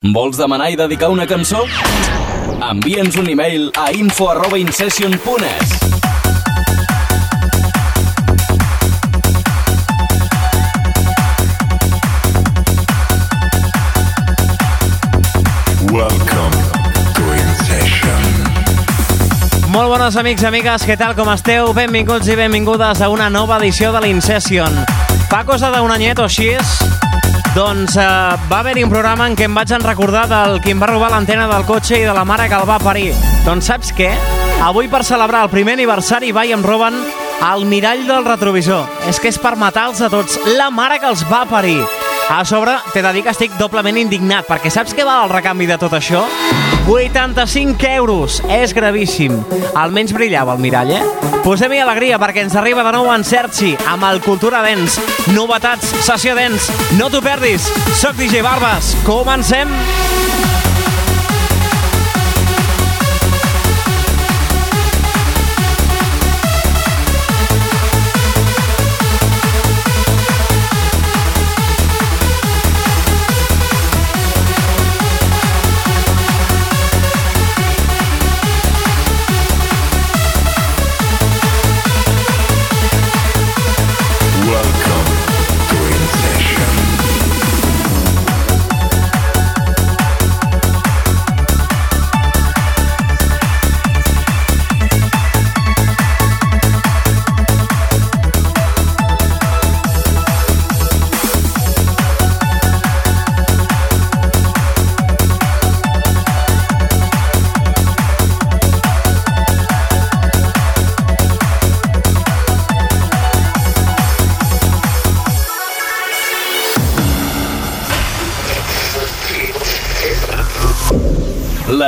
Vols demanar i dedicar una cançó? Envia'ns un e-mail a info arroba incession.es. Welcome to Incession. Molt bones amics i amigues, què tal, com esteu? Benvinguts i benvingudes a una nova edició de l'Incession. Fa cosa d'un anyet o així, doncs eh, va haver-hi un programa en què em vaig en recordar del qui em va robar l'antena del cotxe i de la mare que el va parir. Doncs saps què? Avui per celebrar el primer aniversari va i em roben el mirall del retrovisor. És que és per matar-los a tots. La mare que els va parir. A sobre, t'he de dir que estic doblement indignat, perquè saps què val el recanvi de tot això? 85 euros! És gravíssim. Almenys brillava el mirall, eh? Posem-hi alegria, perquè ens arriba de nou en Sergi, amb el Cultura Dents. Novetats, sessió Dents. No t'ho perdis! Soc DJ Barbas. Comencem! Welcome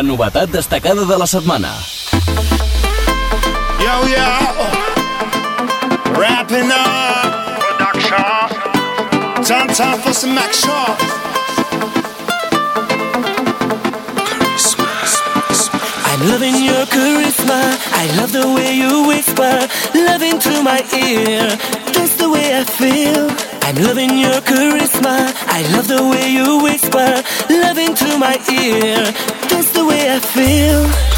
La novetat destacada de la setmana. Yo, yo. Wrapping up. Production. Time, time for some action. I'm loving your charisma. I love the way you whisper, loving through my ear. That's the way I feel. I'm loving your charisma. I love the way you whisper, loving through my ear. That's the way I feel.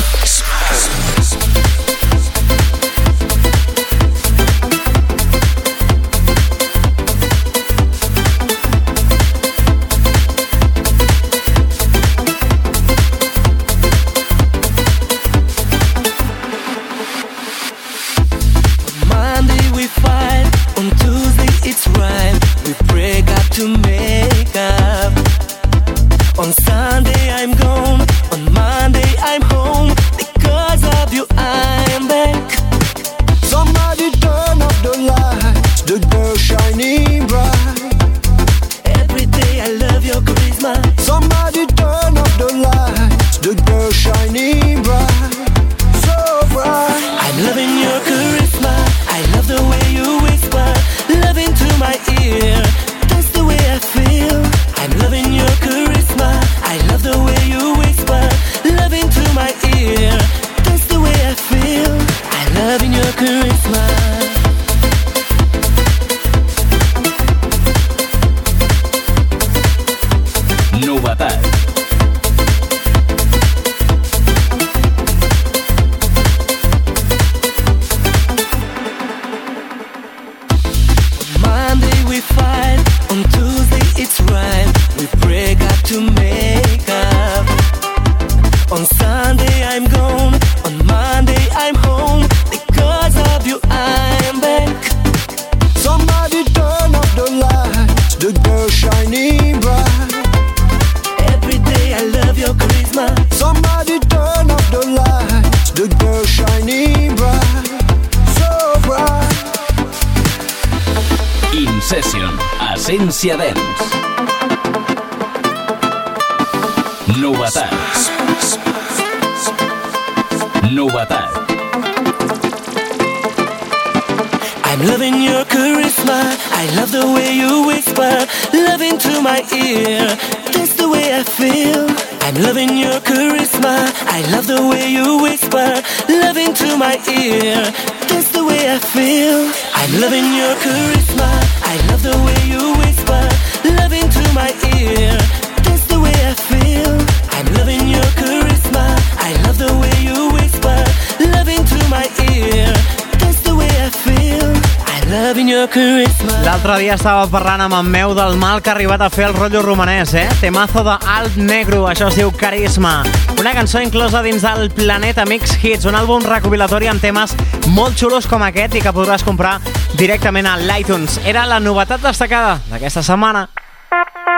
Estava parlant amb en meu del mal que ha arribat a fer el rotllo romanès, eh? Temazo de Alt Negro, això es diu Carisma. Una cançó inclosa dins del Planeta Mix Hits, un àlbum recopilatori amb temes molt xulos com aquest i que podràs comprar directament a l'iTunes. Era la novetat destacada d'aquesta setmana.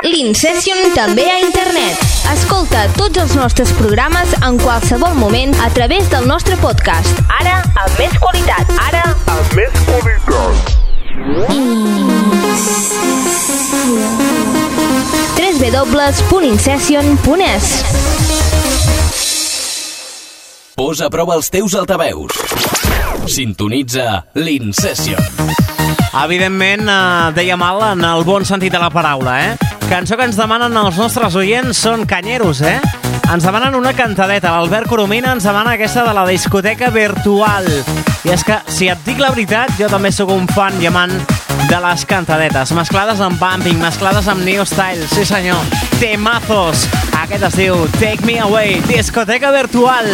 L'Incession també a internet. Escolta tots els nostres programes en qualsevol moment a través del nostre podcast. Ara, amb més qualitat. Ara, amb més qualitat. www.incession.es Posa a prova els teus altaveus. Sintonitza l'Incession. Evidentment, eh, deia mal en el bon sentit de la paraula, eh? Cançó que ens demanen els nostres oients són canyeros, eh? Ens demanen una cantadeta. L'Albert Coromina ens demana aquesta de la discoteca virtual. I és que, si et dic la veritat, jo també sóc un fan i amant de les cantadetes, mesclades amb bumping, mesclades amb new style, sí senyor, temazos. Aquest es diu Take Me Away, discoteca virtual.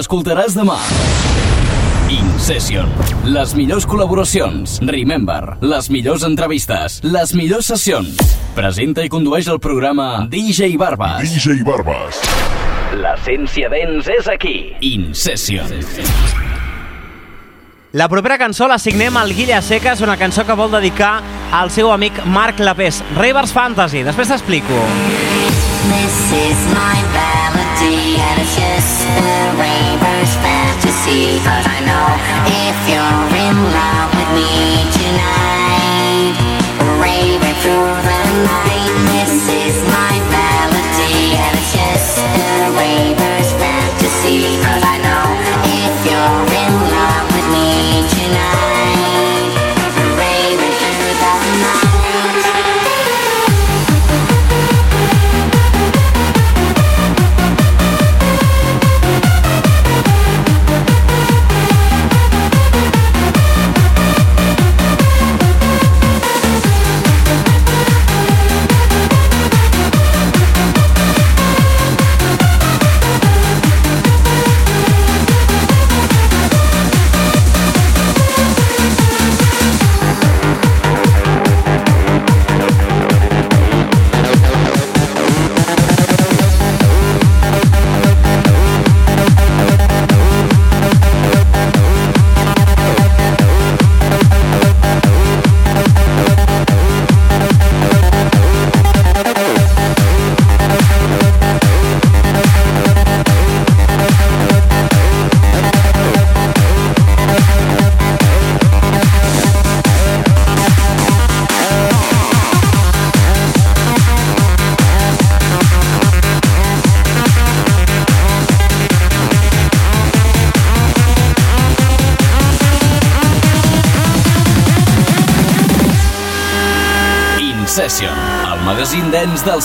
Que escoltaràs demà. Incession. Les millors col·laboracions. Remember. Les millors entrevistes. Les millors sessions. Presenta i condueix el programa DJ Barbas. DJ Barbas. L'essència dents és aquí. Incession. La propera cançó la signem al Guilla Seques, una cançó que vol dedicar al seu amic Marc Lapés. Ravers Fantasy, després t'explico. This is my and it's just a fantasy. Cause I know if you're in love with me tonight through the night This is my melody. And it's just a fantasy. Cause I know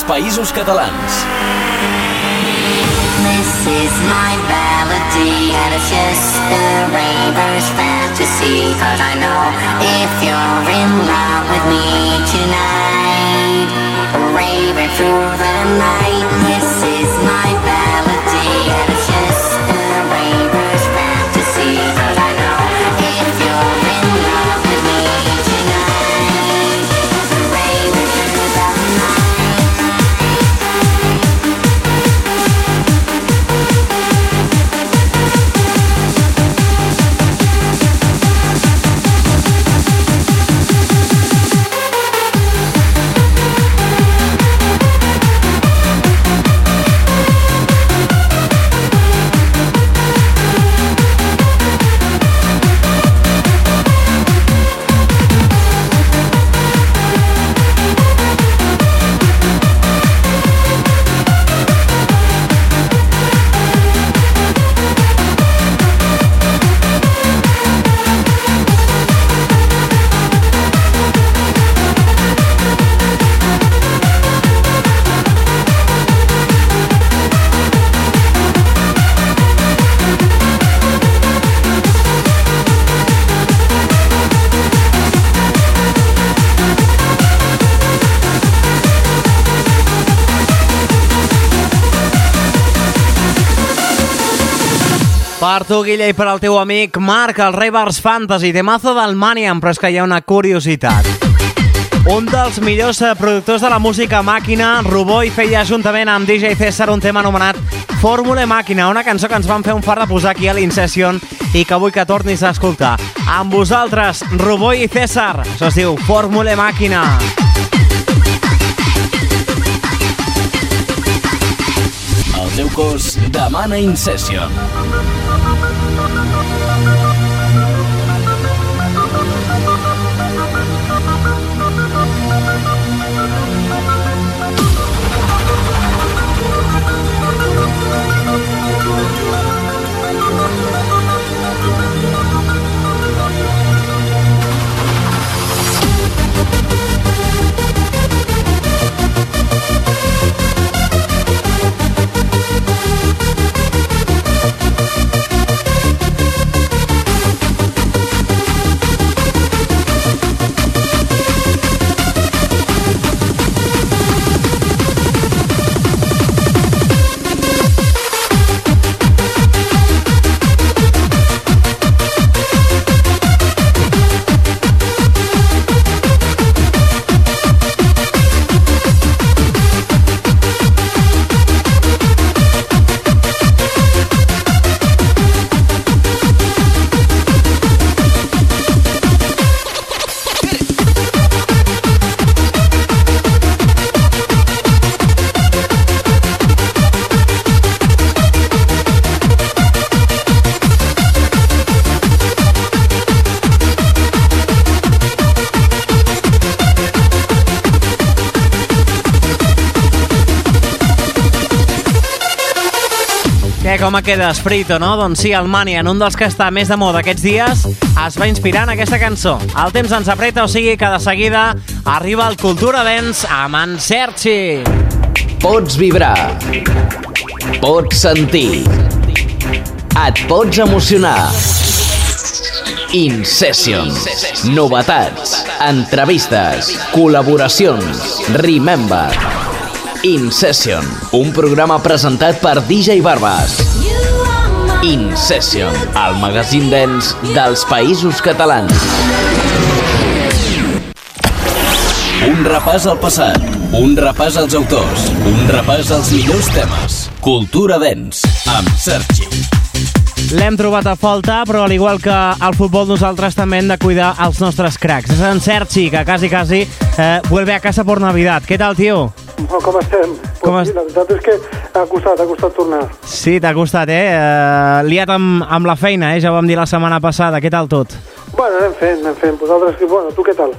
països catalans. Per tu, Guilla, i per al teu amic Marc, el Ravers Fantasy, temazo del Maniam, però és que hi ha una curiositat. Un dels millors eh, productors de la música màquina, Ruboi, feia juntament amb DJ César un tema anomenat Fórmula Màquina, una cançó que ens van fer un fart de posar aquí a l'Incession i que vull que tornis a escoltar. Amb vosaltres, Ruboi i César. Això es diu Fórmula Màquina. El teu cos demana Incession. Thank you. Quedes, Frito, no? Doncs sí, el Mani, en un dels que està més de moda aquests dies, es va inspirar en aquesta cançó. El temps ens apreta, o sigui que de seguida arriba el Cultura Dance amb en Sergi. Pots vibrar. Pots sentir. Et pots emocionar. InSession. Novetats. Entrevistes. Col·laboracions. Remember. InSession. Un programa presentat per DJ Barbas. InSession. El magazín dens dels països catalans. Un repàs al passat, un repàs als autors, un repàs als millors temes. Cultura Dens, amb Sergi. L'hem trobat a falta, però al igual que al futbol nosaltres també hem de cuidar els nostres cracs. És en Sergi, que quasi, quasi eh, vuelve a casa por Navidad. Què tal, tio? Oh, com estem? Com pues es- sí, la veritat és que ha costat, ha costat tornar. Sí, t'ha costat, eh? eh liat amb, amb la feina, eh? Ja ho vam dir la setmana passada. Què tal tot? Bueno, anem fent, anem fent. Vosaltres, que- bueno, tu què tal?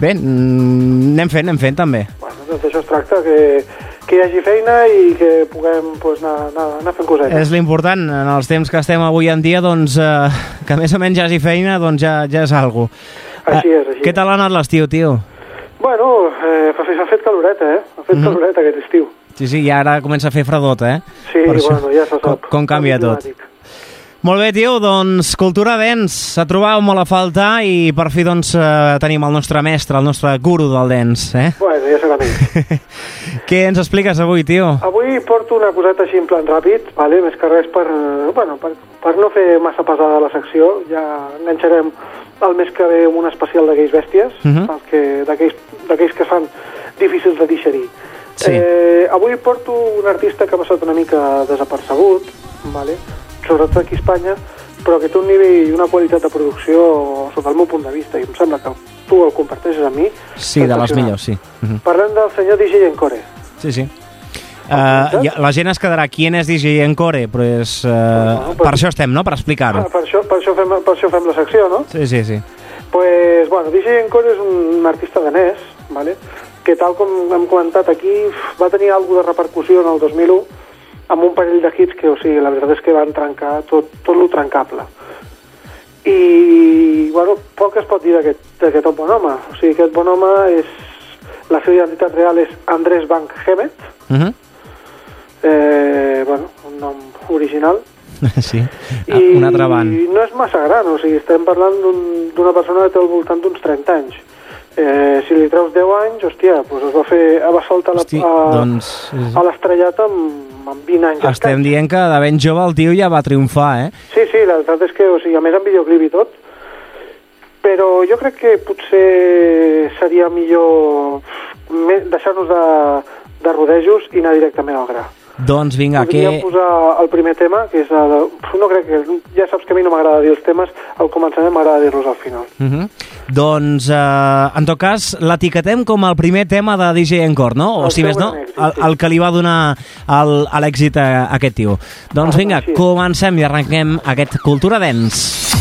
Bé, mm, anem fent, anem fent, també. Bueno, doncs d'això es tracta, que, que hi hagi feina i que puguem pues, anar, anar, anar fent cosetes. És l'important, en els temps que estem avui en dia, doncs, eh, que més o menys hi hagi feina, doncs ja, ja és algo. Així és, així Què tal ha anat l'estiu, tio? Bueno, eh, fa, ha fet caloreta, eh? Ha fet Mhm. caloreta aquest estiu. Sí, sí, i ara comença a fer fredot, eh? Sí, Per això. bueno, ja se Com, sap. com canvia tot. Climàtic. Molt bé, tio, doncs cultura dents. S'ha trobat molt a faltar i per fi doncs eh, tenim el nostre mestre, el nostre guru del dents, eh? Bueno, ja serà més. Què ens expliques avui, tio? Avui porto una coseta així en plan ràpid, vale? més que res per, eh, bueno, per, per no fer massa pesada la secció. Ja enganxarem el mes que ve amb un especial d'aquells bèsties, Mhm. els que- d'aquells que fan difícils de digerir. Sí. Eh, avui porto un artista que ha passat una mica desapercebut, vale? sobretot aquí a Espanya, però que té un nivell i una qualitat de producció sota el meu punt de vista, i em sembla que tu el comparteixes amb mi. Sí, de les millors, sí. Mhm. Parlem del senyor DJ Encore. Sí, sí. Uh, ja, la gent es quedarà qui és DJ Encore, però és, uh, Bueno, per pues- això estem, no? Per explicar-ho. Ah, per, això, per, això fem, per això fem la secció, no? Sí, sí, sí. Pues, bueno, DJ Encore és un artista danès, vale? que tal com hem comentat aquí, va tenir alguna de repercussió en el 2001 amb un parell de hits que, o sigui, la veritat és que van trencar tot, tot lo trencable. I, bueno, poc es pot dir d'aquest bon home. O sigui, aquest bon home és... La seva identitat real és Andrés Bank Hemet, Uh -huh. Eh, bueno, un nom original, sí. Ah, un altre van. i no és massa gran, o sigui, estem parlant d'un- d'una persona que té al voltant d'uns 30 anys. Eh, si li treus 10 anys, hòstia, doncs es va fer, va saltar Hosti, la, a, doncs, a l'estrellat amb, amb 20 anys. Estem escaig. dient que de ben jove el tio ja va triomfar, eh? Sí, sí, la veritat és que, o sigui, a més amb videoclip i tot, però jo crec que potser seria millor deixar-nos de, de rodejos i anar directament al gra. Doncs vinga, Podríem que... posar el primer tema, que és el... No crec que... Ja saps que a mi no m'agrada dir els temes, al començament m'agrada dir-los al final. Uh -huh. Doncs, eh, en tot cas, l'etiquetem com el primer tema de DJ Encore, no? O El si més no, èxit, el, sí. el que li va donar el- a l'èxit a, a aquest tio. Doncs Ah, vinga, així és. comencem i arrenquem aquest Cultura Dance.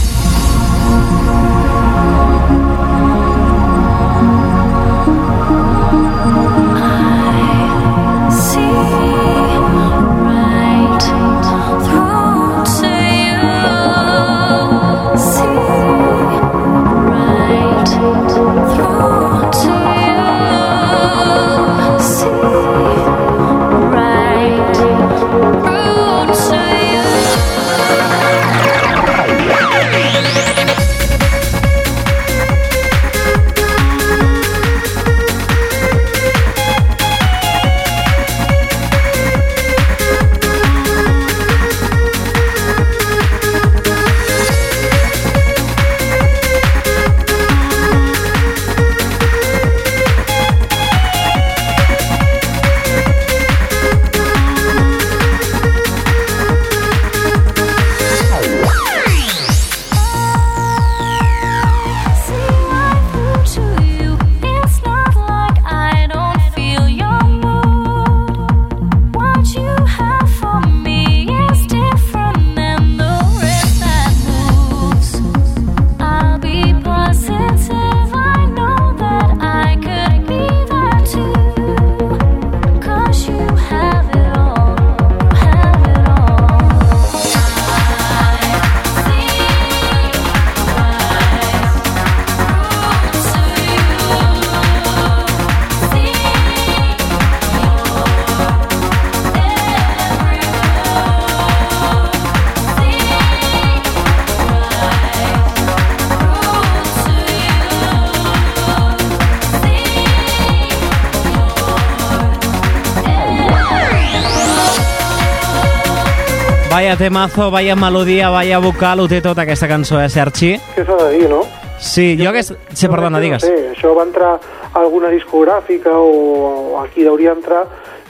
Vaya temazo, vaya melodia, vaya vocal, ho té tot aquesta cançó, eh, Sergi? Què s'ha de dir, no? Sí, jo aquest... Sí, perdona, no digues. sé, això va entrar a alguna discogràfica o, aquí hauria entrar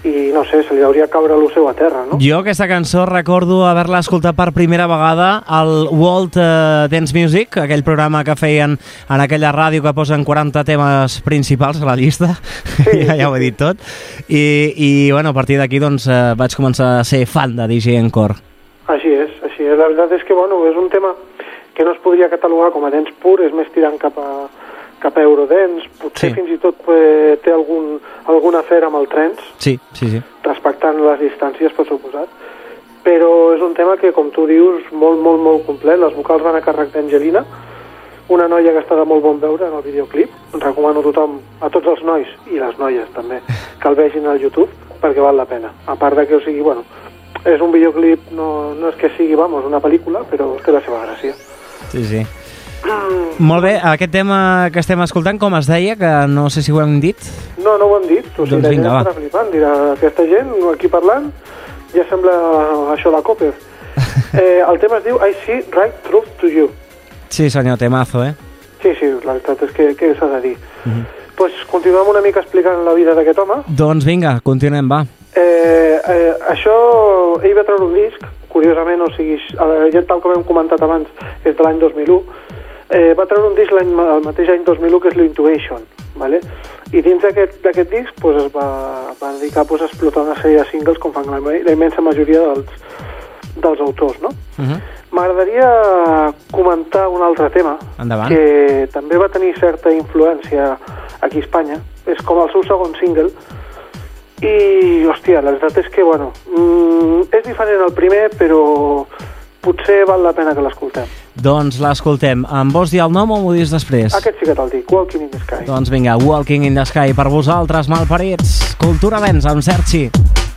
i no sé, se li hauria caure lo seu a terra, no? Jo aquesta cançó recordo haver-la escoltat per primera vegada al World eh, Dance Music, aquell programa que feien en aquella ràdio que posen 40 temes principals a la llista, Sí, ja, ja ho he dit tot, i, i bueno, a partir d'aquí doncs, eh, vaig començar a ser fan de DJ Encore. Així és, així és. La veritat és que, bueno, és un tema que no es podria catalogar com a dance pur, és més tirant cap a, cap a Eurodance, potser Sí. fins i tot eh, té algun, algun afer amb el trens, Sí, sí, sí. respectant les distàncies, per suposat, però és un tema que, com tu dius, molt, molt, molt complet. Les vocals van a càrrec d'Angelina, una noia que està de molt bon veure en el videoclip. Recomano a tothom, a tots els nois i les noies també, que el vegin al YouTube perquè val la pena. A part de que, o sigui, bueno, és un videoclip, no, no és que sigui, vamos, una pel·lícula, però té la seva gràcia. Sí, sí. Molt bé, aquest tema que estem escoltant, com es deia, que no sé si ho hem dit? No, no ho hem dit. O sigui, Doncs la vinga, gent va. flipant. Dirà, aquesta gent, aquí parlant, ja sembla això de Copper. eh, el tema es diu I see right truth to you. Sí, senyor, temazo, eh? Sí, sí, la veritat és que, que s'ha de dir. Mhm. pues continuem una mica explicant la vida d'aquest home. Doncs vinga, continuem, va. Eh, eh, això, ell va treure un disc, curiosament, o sigui, eh, ja tal com hem comentat abans, és de l'any 2001, eh, va treure un disc l'any, el mateix any 2001 que és l'Intuition, vale? i dins d'aquest d'aquest disc pues, es va, va dedicar pues, a explotar una sèrie de singles com fan la, la immensa majoria dels, dels autors. No? Uh -huh. M'agradaria comentar un altre tema Endavant. que també va tenir certa influència aquí a Espanya. És com el seu segon single. I, hòstia, la veritat és que, bueno, mm, és diferent al primer, però potser val la pena que l'escoltem. Doncs l'escoltem. Em vols dir el nom o m'ho dius després? Aquest sí que te'l dic, Walking in the Sky. Doncs vinga, Walking in the Sky per vosaltres, malparits. Cultura Dents amb Sergi. So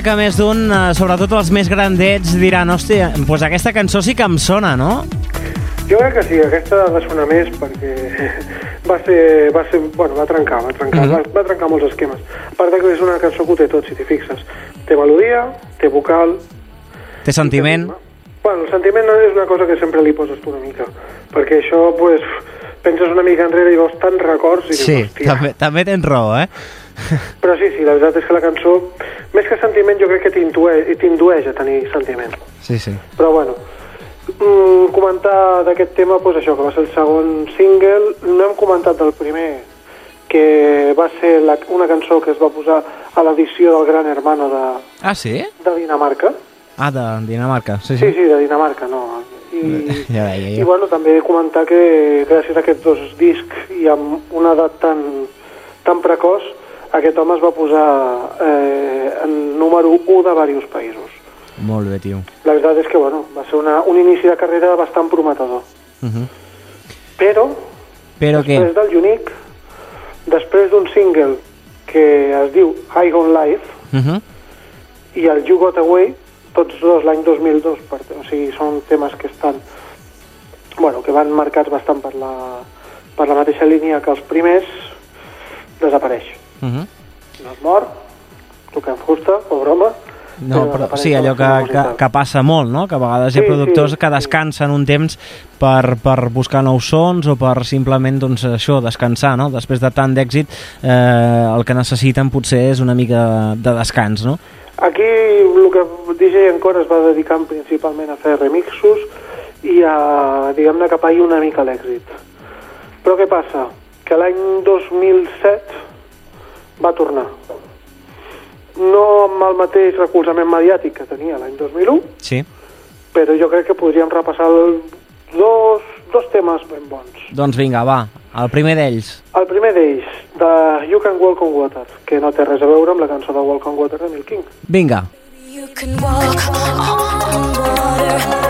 Crec que més d'un, eh, sobretot els més grandets, diran, hòstia, doncs aquesta cançó sí que em sona, no? Jo crec que sí, aquesta ha de sonar més perquè va ser, va ser, bueno, va trencar, va trencar, Mhm. va, va trencar molts esquemes. A part que és una cançó que ho té tot, si t'hi fixes. Té melodia, té vocal... Té sentiment. Bueno, el sentiment és una cosa que sempre li poses tu una mica, perquè això, pues, penses una mica enrere i veus tants records i Sí, dius, hòstia... també, també tens raó, eh? Però sí, sí, la veritat és que la cançó, més que sentiment, jo crec que t'indueix a tenir sentiment. Sí, sí. Però bueno, mm, comentar d'aquest tema, doncs això, que va ser el segon single, no hem comentat del primer, que va ser la, una cançó que es va posar a l'edició del Gran Hermano de, Ah, sí? de Dinamarca. Ah, de Dinamarca, sí, Sí, sí. sí, de Dinamarca, no. I, Ja veia i jo. bueno, també comentar que gràcies a aquests dos discs i amb una edat tan, tan precoç, aquest home es va posar eh, en número 1 de diversos països. Molt bé, tio. La veritat és que bueno, va ser una, un inici de carrera bastant prometedor. Uh -huh. Però, Però què? després del Unique, després d'un single que es diu High on Life Uh -huh. i el You Got Away, tots dos l'any 2002, per, o sigui, són temes que estan, bueno, que van marcats bastant per la, per la mateixa línia que els primers, desapareix. Uh -huh. No es mor, toquem fusta, pobre home, No, però sí, allò que, que, que passa molt, no? Que a vegades hi ha Sí, productors sí, que sí. descansen un temps per, per buscar nous sons o per simplement, doncs, això, descansar, no? Després de tant d'èxit, eh, el que necessiten potser és una mica de descans, no? Aquí el que DJ Encore es va dedicar principalment a fer remixos i a, diguem-ne, que pair una mica l'èxit. Però què passa? Que l'any 2007 va tornar. no amb el mateix recolzament mediàtic que tenia l'any 2001, Sí. però jo crec que podríem repassar el, dos, dos temes ben bons. Doncs vinga, va, el primer d'ells. El primer d'ells, de You Can Walk on Water, que no té res a veure amb la cançó de Walk on Water de Neil King. Vinga. You can walk on water.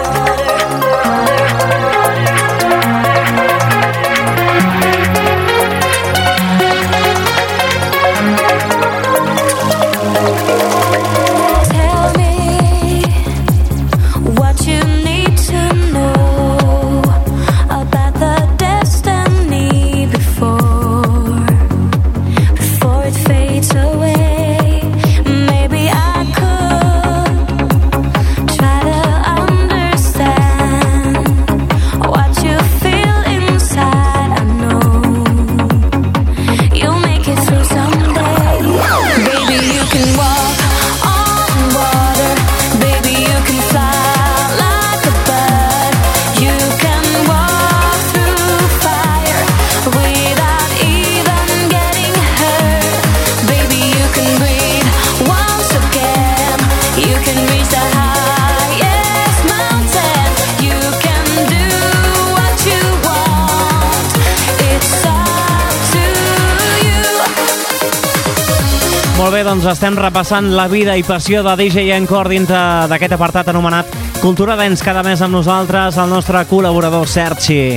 Doncs estem repassant la vida i passió de DJ Encore dintre d'aquest apartat anomenat Cultura Dents cada mes amb nosaltres, el nostre col·laborador Sergi.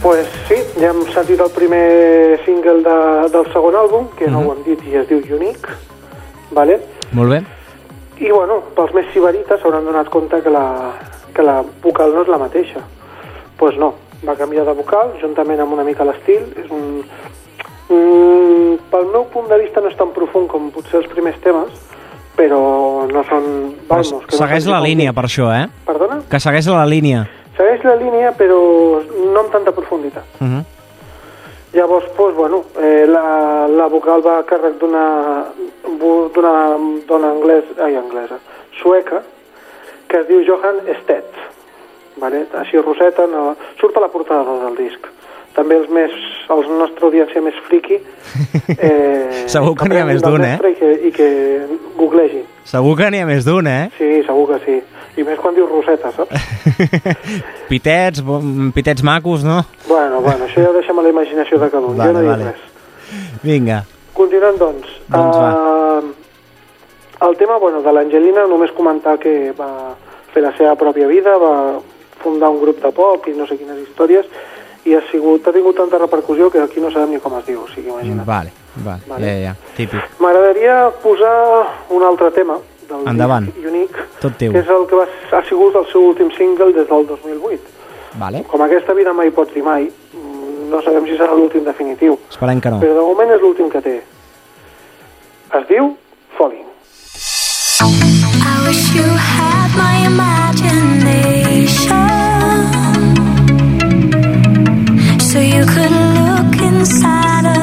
pues sí, ja hem sentit el primer single de, del segon àlbum, que no ho hem dit i es diu Unique, vale? Molt bé. I bueno, pels més sibarites s'hauran donat compte que la, que la vocal no és la mateixa. Doncs pues no, va canviar de vocal, juntament amb una mica l'estil. És un... Pel meu punt de vista no és tan profund com potser els primers temes, però no són... Vamos, que no segueix són la línia per això, eh? Perdona? Que segueix la línia. Segueix la línia, però no amb tanta profunditat. Uh -huh. Llavors, doncs, bueno, eh, la, la vocal va a càrrec d'una dona anglès, ai, anglesa, sueca, que es diu Johan Stedt. Vale? Així roseta, no, surt a la portada del disc. També els més, els nostra audiència més friki... Eh, Segur que n'hi ha més d'un, eh? I que, I que googlegin. Segur que n'hi ha més d'un, eh? Sí, segur que sí. I més quan diu roseta, saps? pitets, pitets macos, no? bueno, bueno, això ja ho deixem a la imaginació de cada un. Vale, jo no dic vale. res. Vinga. Continuant, doncs. Doncs Uh, el tema, bueno, de l'Angelina, només comentar que va fer la seva pròpia vida, va fundar un grup de pop i no sé quines històries, i ha, sigut, ha tingut tanta repercussió que aquí no sabem ni com es diu, o sigui, imagina't. Vale, vale, Vale. ja, ja, típic. M'agradaria posar un altre tema del Endavant. disc Unique, Tot teu. que és el que va, ha sigut el seu últim single des del 2008. Vale, Com aquesta vida mai pot dir mai, no sabem si serà l'últim definitiu, esperem que no. però de moment és l'últim que té. Es diu Falling. I wish you had my imagination so you could look inside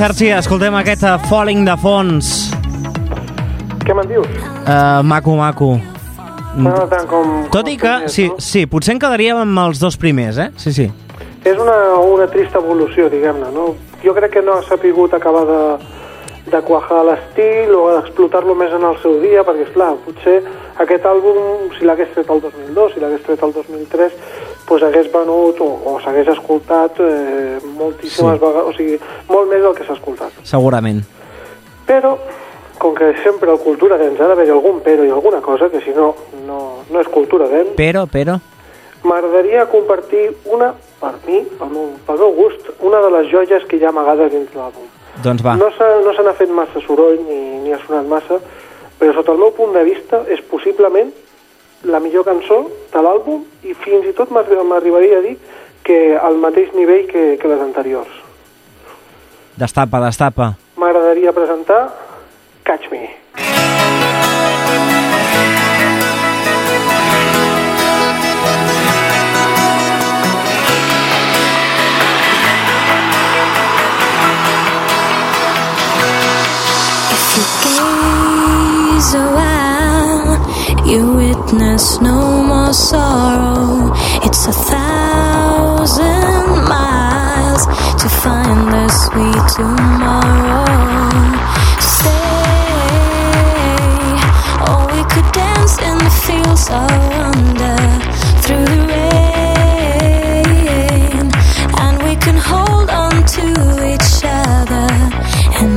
Sergi, escoltem aquest uh, Falling de fons. Què me'n dius? Uh, maco, maco. No tant com... Tot com i que, els sí, primers, sí, potser en quedaríem amb els dos primers, eh? Sí, sí. no? És una, una trista evolució, diguem-ne, no? Jo crec que no ha sapigut acabar de, de quajar l'estil o d'explotar-lo més en el seu dia, perquè, esclar, potser aquest àlbum, si l'hagués tret el 2002, si l'hagués tret el 2003, doncs hagués venut o, o s'hagués escoltat eh, moltíssimes Sí. vegades, o sigui, molt més del que s'ha escoltat. Segurament. Però, com que sempre el Cultura Dance ha d'haver algun però i alguna cosa, que si no, no, no és Cultura Dance, Però, però... m'agradaria compartir una, per mi, pel meu, pel meu gust, una de les joies que hi ha amagades dins l'àlbum. Doncs va. No no se n'ha fet massa soroll ni, ni ha sonat massa, però sota el meu punt de vista és possiblement la millor cançó de l'àlbum i fins i tot m'arri- m'arribaria a dir que al mateix nivell que, que les anteriors. Destapa, destapa. M'agradaria presentar Catch Me. If you gaze you witness no more sorrow. It's a thousand miles to find the sweet tomorrow. Stay, or we could dance in the fields of wonder through the rain, and we can hold on to each other. And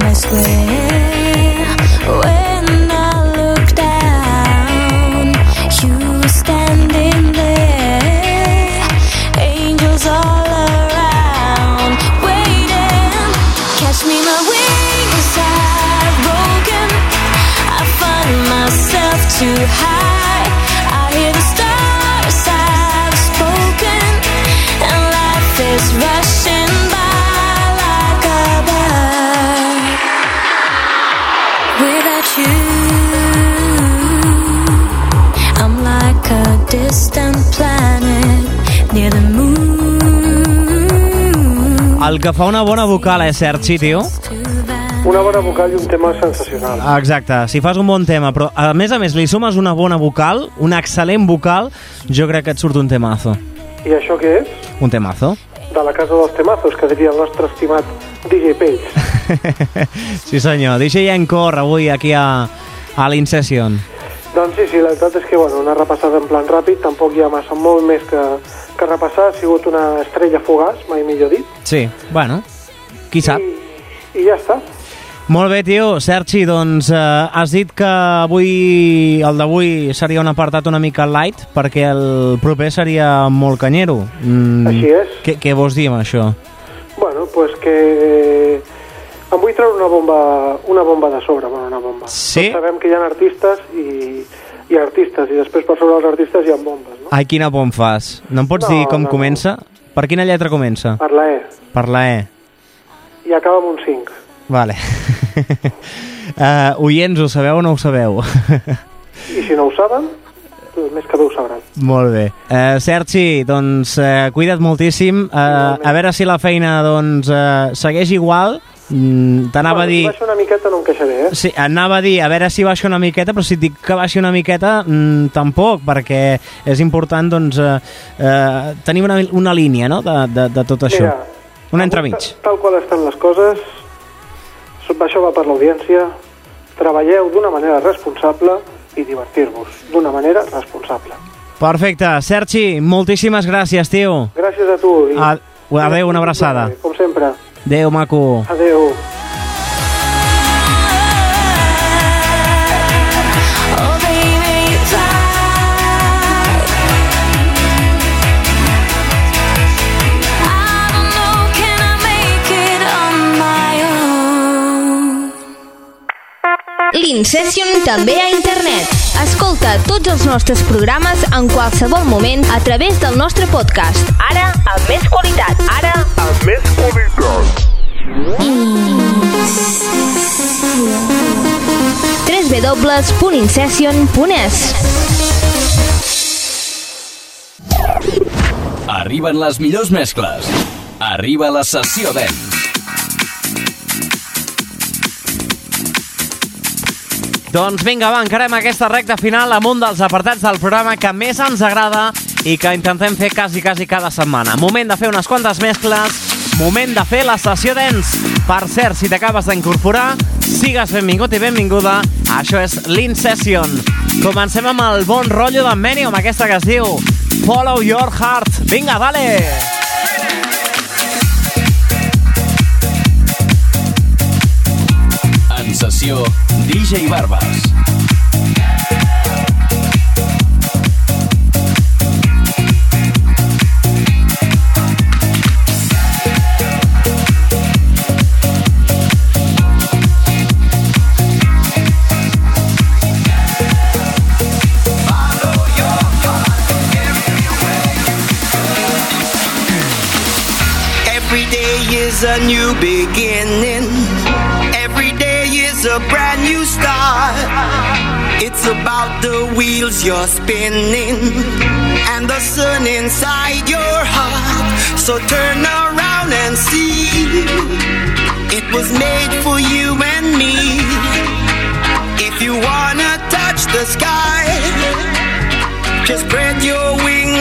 El que fa una bona vocal, eh, Sergi, tio? Una bona vocal i un tema sensacional. Exacte, si fas un bon tema, però a més a més li sumes una bona vocal, una excel·lent vocal, jo crec que et surt un temazo. I això què és? Un temazo. De la casa dels temazos, que diria el nostre estimat DJ Page. sí senyor, DJ Encore avui aquí a, a l'Incession. Doncs sí, sí, la veritat és que, bueno, una repassada en plan ràpid, tampoc hi ha massa molt més que, que repassar, ha sigut una estrella fugaç, mai millor dit, Sí, bueno, qui sap. i ja està. Molt bé, tio. Sergi, doncs eh, has dit que avui, el d'avui seria un apartat una mica light, perquè el proper seria molt canyero. Mm, Així és. Què, què vols dir amb això? Bueno, pues que em vull treure una bomba, una bomba de sobre, bueno, una bomba. Sí? Tots sabem que hi ha artistes i, i artistes, i després per sobre els artistes hi ha bombes, no? Ai, quina pom fas. No em pots No, dir com no, no. comença? Per quina lletra comença? Per la E. Per la E. I acaba amb un 5. Vale. uh, oients, ho sabeu o no ho sabeu? I si no ho saben, doncs més que bé ho sabran. Molt bé. Uh, Sergi, doncs uh, cuida't moltíssim. Uh, a veure si la feina doncs, uh, segueix igual. Mm, T'anava a dir... Si baixa una miqueta no em queixaré, eh? Sí, anava a dir, a veure si baixa una miqueta, però si et dic que baixi una miqueta, mm, tampoc, perquè és important doncs, eh, eh, tenir una, una línia no? de, de, de tot això. Mira, un entremig. ta- Tal qual estan les coses, això va per l'audiència, treballeu d'una manera responsable i divertir-vos d'una manera responsable. Perfecte. Sergi, moltíssimes gràcies, tio. Gràcies a tu. I Adéu, una abraçada. Com sempre. Adéu, maco. Adéu. L'Incession també a internet. Escolta tots els nostres programes en qualsevol moment a través del nostre podcast. Ara, amb més qualitat. Ara, Amb més qualitat. www.incession.es Arriben les millors mescles. Arriba la sessió dance. Doncs vinga, va, encarem aquesta recta final amb un dels apartats del programa que més ens agrada i que intentem fer quasi, quasi cada setmana. Moment de fer unes quantes mescles moment de fer la sessió dance. Per cert, si t'acabes d'incorporar, sigues benvingut i benvinguda. Això és l'Incession. Comencem amb el bon rotllo d'en Meni, amb aquesta que es diu Follow Your Heart. Vinga, dale! En sessió, DJ Barbas. Every day is a new beginning. A brand new start. It's about the wheels you're spinning and the sun inside your heart. So turn around and see. It was made for you and me. If you wanna touch the sky, just spread your wings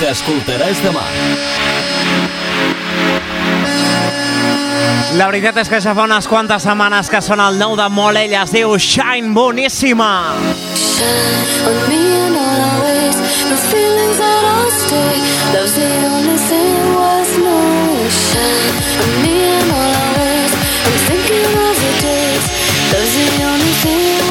que escoltaràs demà. La veritat és que ja fa unes quantes setmanes que sona el nou de Molell, es diu Shine Boníssima. Shine on me and all our ways, no feelings that I'll stay, love's the only thing was knowing. Shine on me and all our ways, I'm thinking of the days, love's the only thing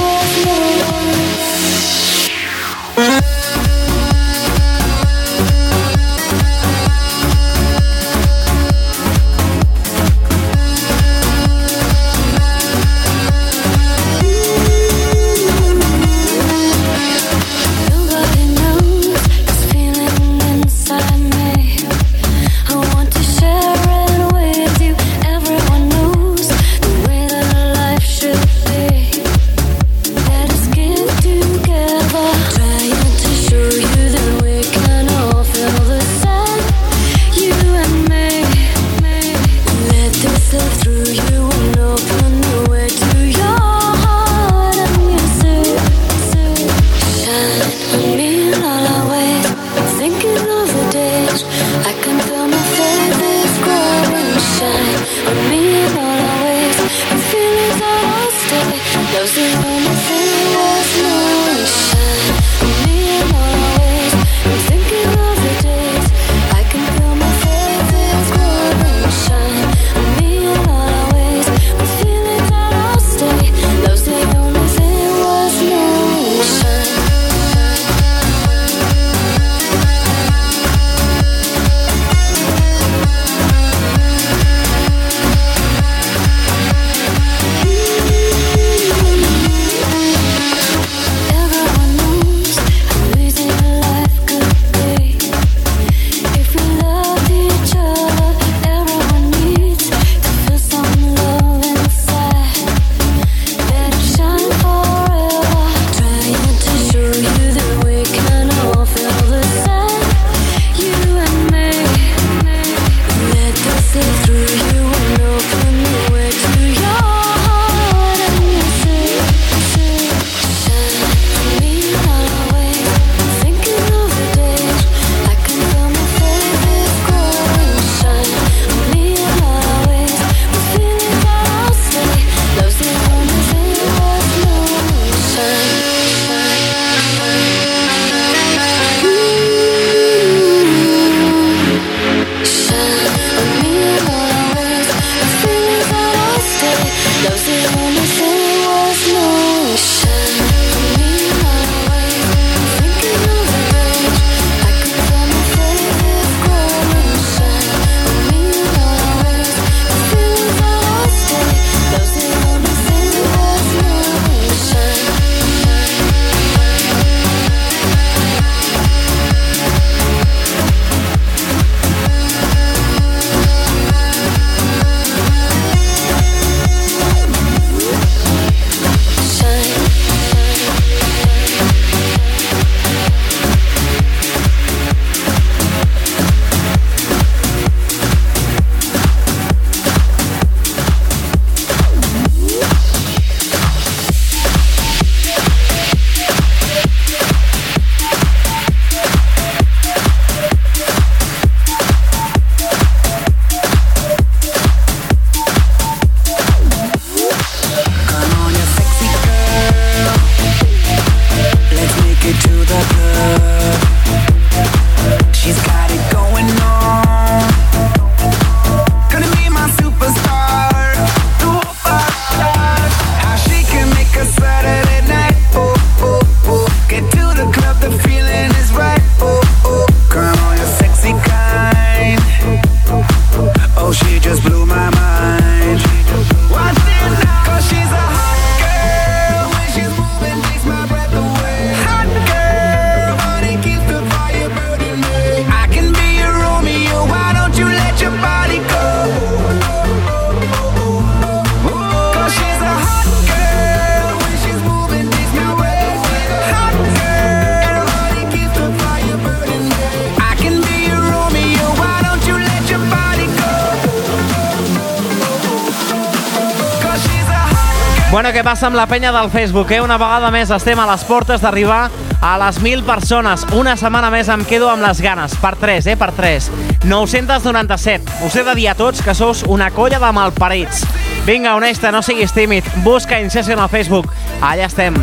passa amb la penya del Facebook, eh? Una vegada més estem a les portes d'arribar a les 1.000 persones. Una setmana més em quedo amb les ganes. Per 3, eh? Per 3. 997. Us he de dir a tots que sous una colla de malparits. Vinga, honesta, no siguis tímid. Busca Incession al Facebook. Allà estem.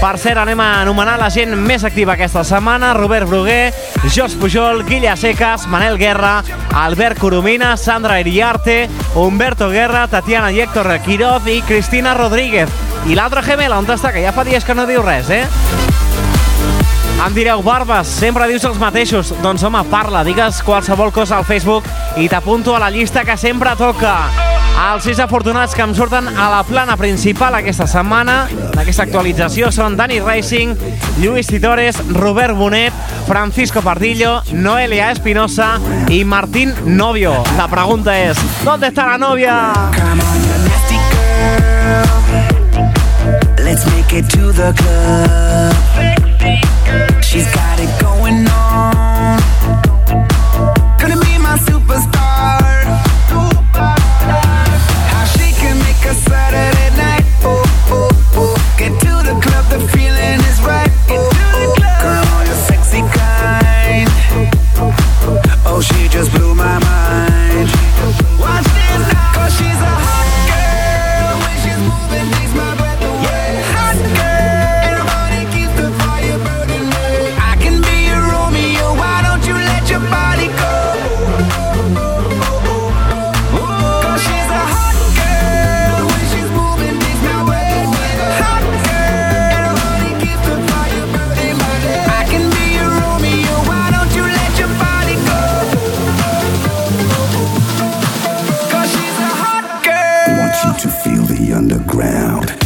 Per cert, anem a anomenar la gent més activa aquesta setmana. Robert Bruguer, Jos Pujol, Guilla Secas, Manel Guerra, Albert Coromina, Sandra Iriarte, Humberto Guerra, Tatiana i Héctor Quiroz i Cristina Rodríguez. I l'altre gemela, on està? Que ja fa dies que no diu res, eh? Em direu, Barbes, sempre dius els mateixos. Doncs home, parla, digues qualsevol cosa al Facebook i t'apunto a la llista que sempre toca. Els sis afortunats que em surten a la plana principal aquesta setmana d'aquesta actualització són Dani Racing, Lluís Titores, Robert Bonet, Francisco Pardillo, Noelia Espinosa i Martín Novio. La pregunta és, ¿dónde está la novia? Let's make it to the club. She's got it going on. The feeling is right. You to feel the underground.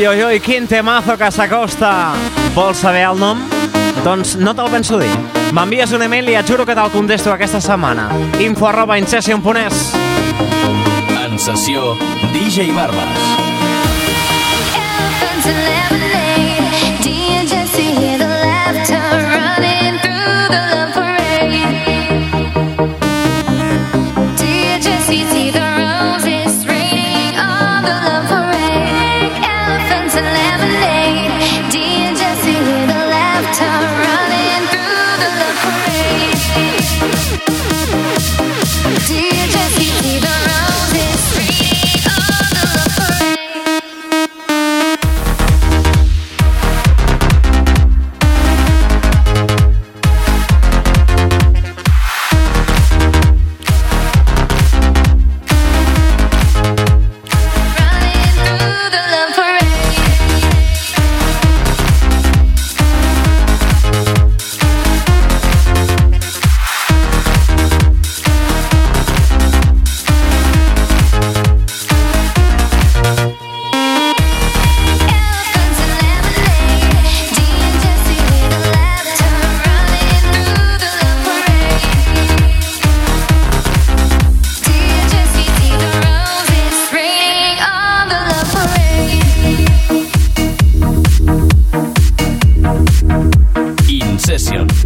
Ui, ui, ui, quin temazo que s'acosta. Vols saber el nom? Doncs no te'l penso dir. M'envies un email i et juro que te'l contesto aquesta setmana. Info arroba incession.es En sessió, DJ Barbas. Elephants and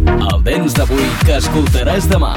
El dents d'avui que escoltaràs demà.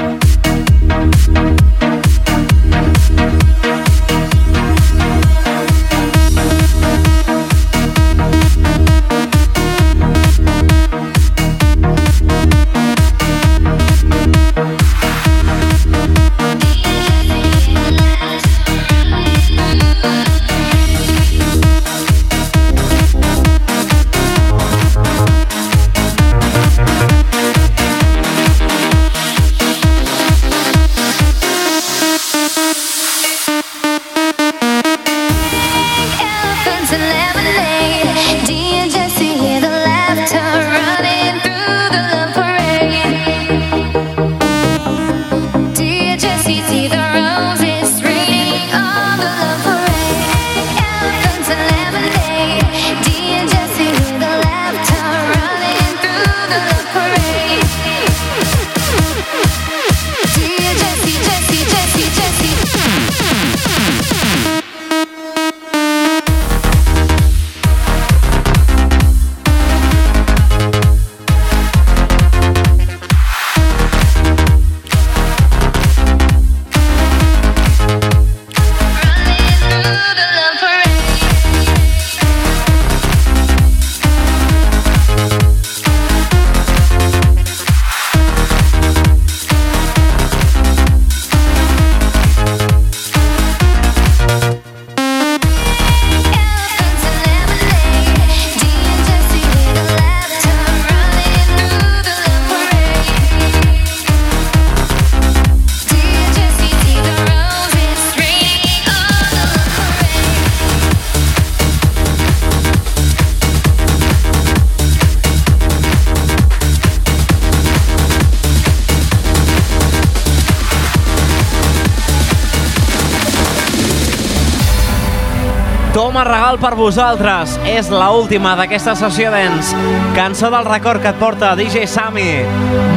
Toma regal per vosaltres. És la última d'aquesta sessió dance. Cançó del record que et porta DJ Sammy.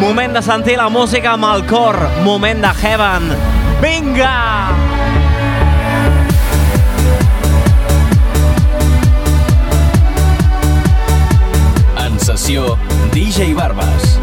Moment de sentir la música amb el cor. Moment de Heaven. Vinga! En sessió, DJ Barbas.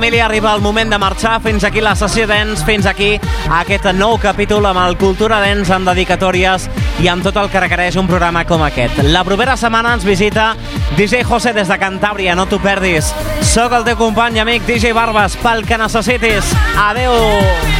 Família, arriba el moment de marxar. Fins aquí la sessió d'ens, fins aquí aquest nou capítol amb el Cultura Dens amb dedicatòries i amb tot el que requereix un programa com aquest. La propera setmana ens visita DJ José des de Cantàbria, no t'ho perdis. Soc el teu company i amic DJ Barbas, pel que necessitis. Adeu! El